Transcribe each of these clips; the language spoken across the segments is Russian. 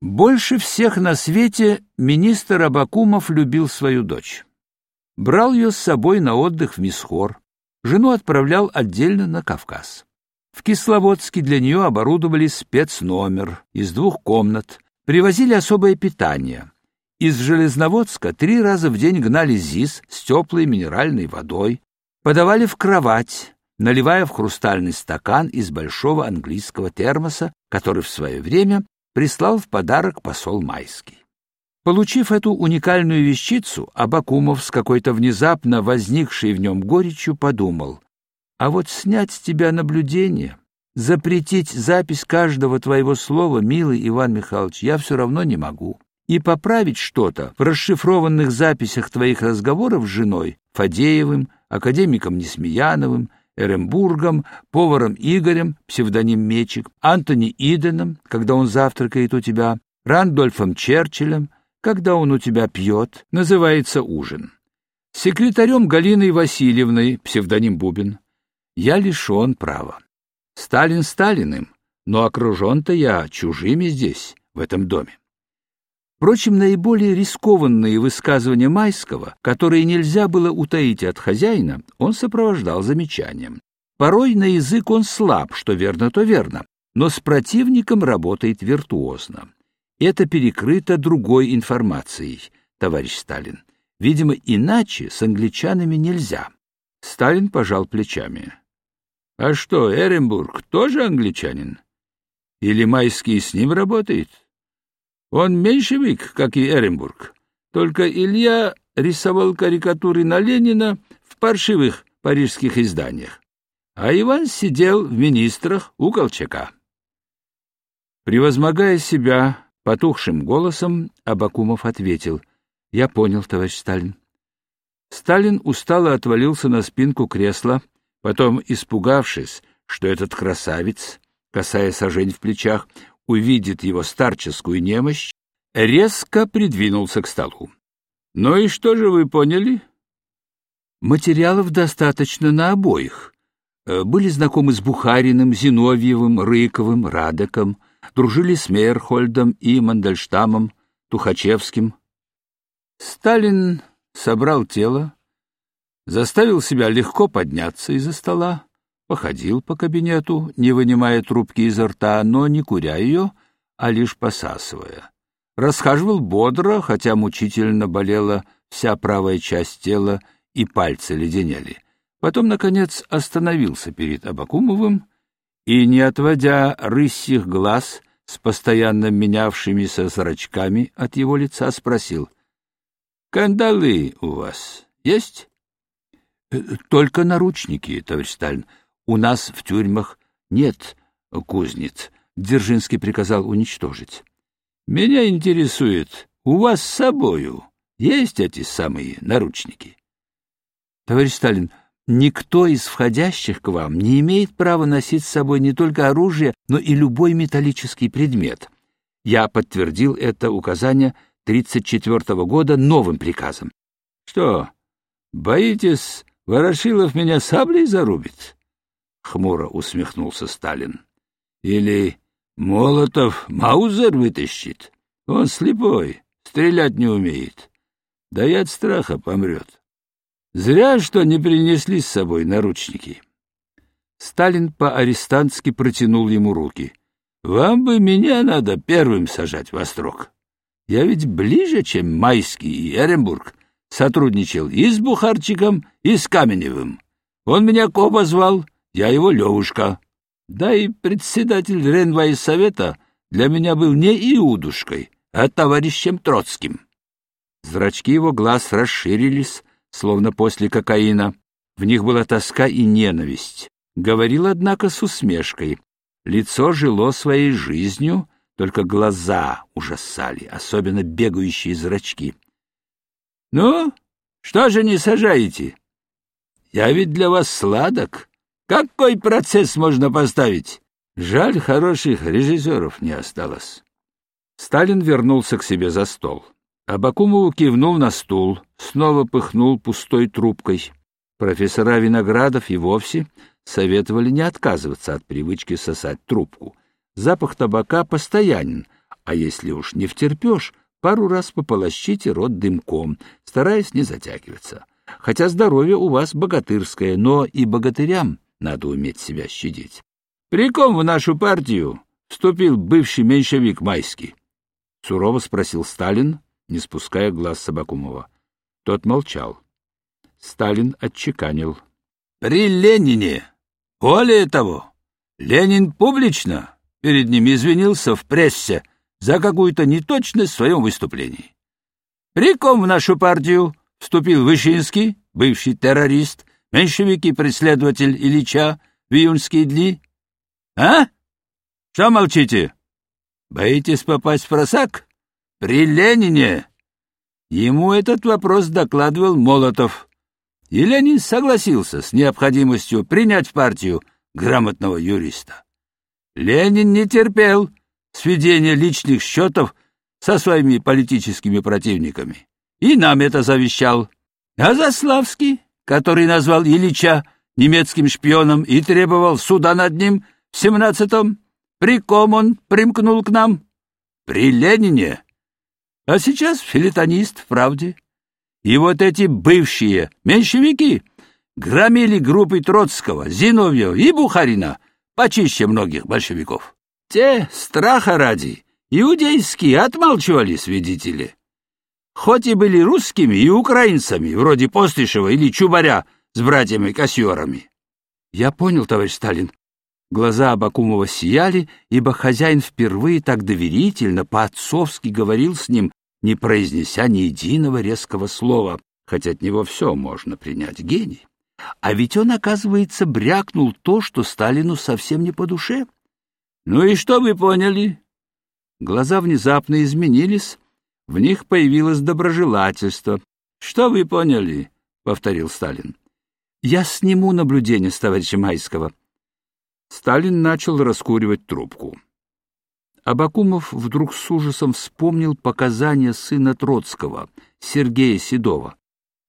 Больше всех на свете министр Абакумов любил свою дочь. Брал ее с собой на отдых в Мисхор, жену отправлял отдельно на Кавказ. В Кисловодске для нее оборудовали спецномер из двух комнат, привозили особое питание. Из Железноводска три раза в день гнали ЗИС с теплой минеральной водой, подавали в кровать, наливая в хрустальный стакан из большого английского термоса, который в свое время прислал в подарок посол Майский. Получив эту уникальную вещицу, Абакумов с какой-то внезапно возникшей в нем горечью подумал, а вот снять с тебя наблюдение, запретить запись каждого твоего слова, милый Иван Михайлович, я все равно не могу. И поправить что-то в расшифрованных записях твоих разговоров с женой, Фадеевым, академиком Несмеяновым, Эренбургом, поваром Игорем, псевдоним Мечик, Антони Иденом, когда он завтракает у тебя, Рандольфом Черчиллем, когда он у тебя пьет, называется ужин. Секретарем Галиной Васильевной, псевдоним Бубин, я лишен права. Сталин Сталиным, но окружен-то я чужими здесь, в этом доме. Впрочем, наиболее рискованные высказывания Майского, которые нельзя было утаить от хозяина, он сопровождал замечанием. Порой на язык он слаб, что верно, то верно, но с противником работает виртуозно. Это перекрыто другой информацией, товарищ Сталин. Видимо, иначе с англичанами нельзя. Сталин пожал плечами. А что, Эренбург тоже англичанин? Или Майский с ним работает? Он меньшевик, как и Эренбург. Только Илья рисовал карикатуры на Ленина в паршивых парижских изданиях, а Иван сидел в министрах у Колчака. Превозмогая себя потухшим голосом, Абакумов ответил, «Я понял, товарищ Сталин». Сталин устало отвалился на спинку кресла, потом, испугавшись, что этот красавец, касаясь сажень в плечах, увидит его старческую немощь, резко придвинулся к столу. — Ну и что же вы поняли? — Материалов достаточно на обоих. Э, были знакомы с Бухариным, Зиновьевым, Рыковым, Радеком, дружили с Мейерхольдом и Мандельштамом, Тухачевским. Сталин собрал тело, заставил себя легко подняться из-за стола, походил по кабинету, не вынимая трубки изо рта, но не куря ее, а лишь посасывая. Расхаживал бодро, хотя мучительно болела вся правая часть тела и пальцы леденели. Потом, наконец, остановился перед Абакумовым и, не отводя рысьих глаз с постоянно менявшимися зрачками от его лица, спросил, «Кандалы у вас есть?» «Э, «Только наручники, товарищ Сталин. У нас в тюрьмах нет кузнец. Дзержинский приказал уничтожить. Меня интересует, у вас с собою есть эти самые наручники? Товарищ Сталин, никто из входящих к вам не имеет права носить с собой не только оружие, но и любой металлический предмет. Я подтвердил это указание 1934 года новым приказом. Что, боитесь, Ворошилов меня саблей зарубит? — хмуро усмехнулся Сталин. — Или Молотов Маузер вытащит? Он слепой, стрелять не умеет. Да и от страха помрет. Зря, что не принесли с собой наручники. Сталин по-арестантски протянул ему руки. — Вам бы меня надо первым сажать во строк. Я ведь ближе, чем Майский и Эренбург, сотрудничал и с Бухарчиком, и с Каменевым. Он меня Коба звал, я его Левушка. Да и председатель Ренвайсовета для меня был не Иудушкой, а товарищем Троцким. Зрачки его глаз расширились, словно после кокаина. В них была тоска и ненависть. Говорил, однако, с усмешкой. Лицо жило своей жизнью, только глаза ужасали, особенно бегающие зрачки. — Ну, что же не сажаете? Я ведь для вас сладок. Какой процесс можно поставить? Жаль, хороших режиссеров не осталось. Сталин вернулся к себе за стол. Абакумову кивнул на стул, снова пыхнул пустой трубкой. Профессора Виноградов и вовсе советовали не отказываться от привычки сосать трубку. Запах табака постоянен, А если уж не втерпешь, пару раз пополощите рот дымком, стараясь не затягиваться. Хотя здоровье у вас богатырское, но и богатырям надо уметь себя щадить. При ком в нашу партию вступил бывший меньшевик Майский? — сурово спросил Сталин, не спуская глаз Собакумова. Тот молчал. Сталин отчеканил. — При Ленине! Более того, Ленин публично перед ним извинился в прессе за какую-то неточность в своем выступлении. При ком в нашу партию вступил Вышинский, бывший террорист, меньшевик и преследователь Ильича в июньские дни? А? Что молчите? Боитесь попасть в просак? При Ленине? Ему этот вопрос докладывал Молотов. И Ленин согласился с необходимостью принять в партию грамотного юриста. Ленин не терпел сведения личных счетов со своими политическими противниками. И нам это завещал. А Заславский, который назвал Ильича немецким шпионом и требовал суда над ним в семнадцатом, при ком он примкнул к нам? При Ленине. А сейчас филитонист в правде. И вот эти бывшие меньшевики громили группы Троцкого, Зиновьева и Бухарина почище многих большевиков. Те, страха ради, иудейские отмалчивали свидетели. Хоть и были русскими и украинцами, вроде Постышева или Чубаря с братьями-кассиорами. Я понял, товарищ Сталин, Глаза Абакумова сияли, ибо хозяин впервые так доверительно, по-отцовски говорил с ним, не произнеся ни единого резкого слова, хотя от него все можно принять гений. А ведь он, оказывается, брякнул то, что Сталину совсем не по душе. «Ну и что вы поняли?» Глаза внезапно изменились, в них появилось доброжелательство. «Что вы поняли?» — повторил Сталин. «Я сниму наблюдение с товарища Майского», Сталин начал раскуривать трубку. Абакумов вдруг с ужасом вспомнил показания сына Троцкого, Сергея Седова.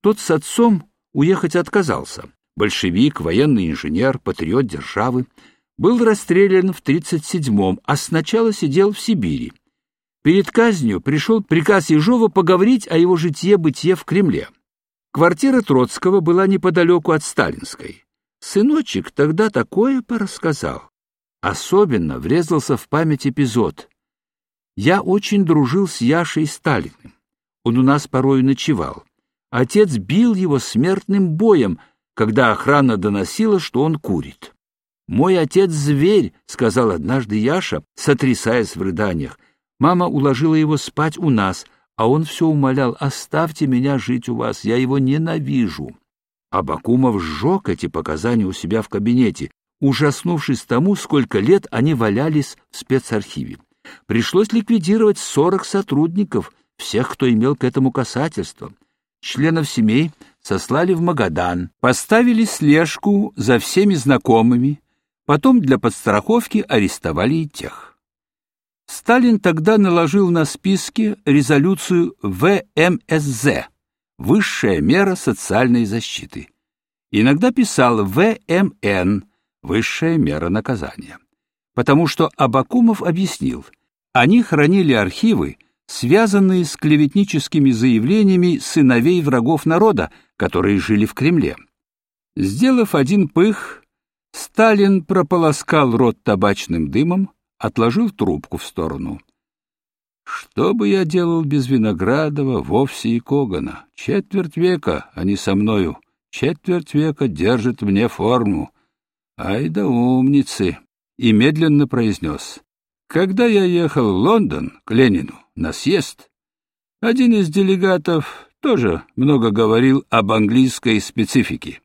Тот с отцом уехать отказался. Большевик, военный инженер, патриот державы, был расстрелян в 37-м, а сначала сидел в Сибири. Перед казнью пришел приказ Ежова поговорить о его житье-бытие в Кремле. Квартира Троцкого была неподалеку от Сталинской. Сыночек тогда такое порассказал. Особенно врезался в память эпизод. Я очень дружил с Яшей Сталиным. Он у нас порою ночевал. Отец бил его смертным боем, когда охрана доносила, что он курит. «Мой отец — зверь», — сказал однажды Яша, сотрясаясь в рыданиях. Мама уложила его спать у нас, а он все умолял, «Оставьте меня жить у вас, я его ненавижу». Абакумов сжег эти показания у себя в кабинете, ужаснувшись тому, сколько лет они валялись в спецархиве. Пришлось ликвидировать 40 сотрудников, всех, кто имел к этому касательство. Членов семей сослали в Магадан, поставили слежку за всеми знакомыми, потом для подстраховки арестовали и тех. Сталин тогда наложил на списки резолюцию ВМСЗ высшая мера социальной защиты. Иногда писал ВМН высшая мера наказания. Потому что Абакумов объяснил, они хранили архивы, связанные с клеветническими заявлениями сыновей врагов народа, которые жили в Кремле. Сделав один пых, Сталин прополоскал рот табачным дымом, отложил трубку в сторону. Что бы я делал без Виноградова, вовсе и Когана? Четверть века они со мною, четверть века держат мне форму. Ай да умницы! И медленно произнес. Когда я ехал в Лондон к Ленину на съезд, один из делегатов тоже много говорил об английской специфике.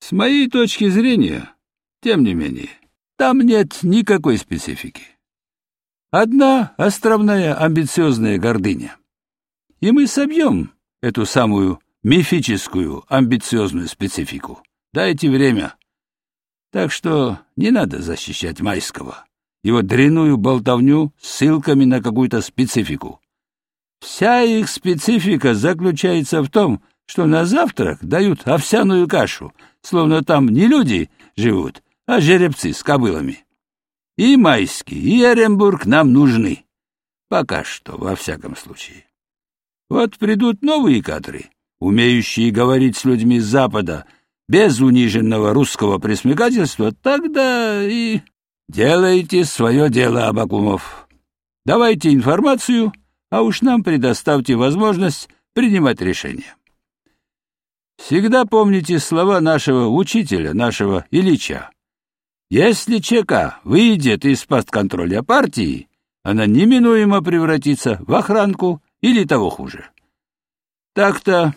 С моей точки зрения, тем не менее, там нет никакой специфики. Одна островная амбициозная гордыня. И мы собьем эту самую мифическую амбициозную специфику. Дайте время. Так что не надо защищать Майского, его дряную болтовню с ссылками на какую-то специфику. Вся их специфика заключается в том, что на завтрак дают овсяную кашу, словно там не люди живут, а жеребцы с кобылами. И Майский, и Эренбург нам нужны. Пока что, во всяком случае. Вот придут новые кадры, умеющие говорить с людьми с Запада, без униженного русского пресмекательства, тогда и делайте свое дело, Абакумов. Давайте информацию, а уж нам предоставьте возможность принимать решения. Всегда помните слова нашего учителя, нашего Ильича. Если ЧК выйдет из-под контроля партии, она неминуемо превратится в охранку или того хуже. Так-то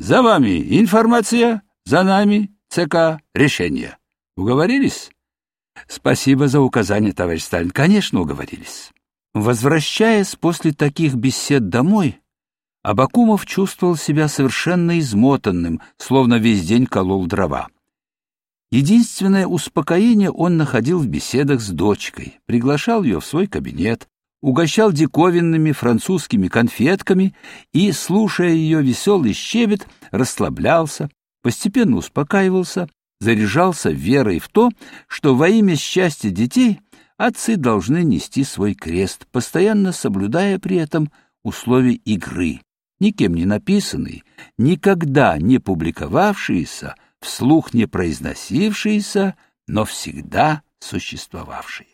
за вами информация, за нами ЦК решение. Уговорились? Спасибо за указание, товарищ Сталин. Конечно, уговорились. Возвращаясь после таких бесед домой, Абакумов чувствовал себя совершенно измотанным, словно весь день колол дрова. Единственное успокоение он находил в беседах с дочкой, приглашал ее в свой кабинет, угощал диковинными французскими конфетками и, слушая ее веселый щебет, расслаблялся, постепенно успокаивался, заряжался верой в то, что во имя счастья детей отцы должны нести свой крест, постоянно соблюдая при этом условия игры, никем не написанные, никогда не публиковавшиеся, вслух не произносившиеся, но всегда существовавшие.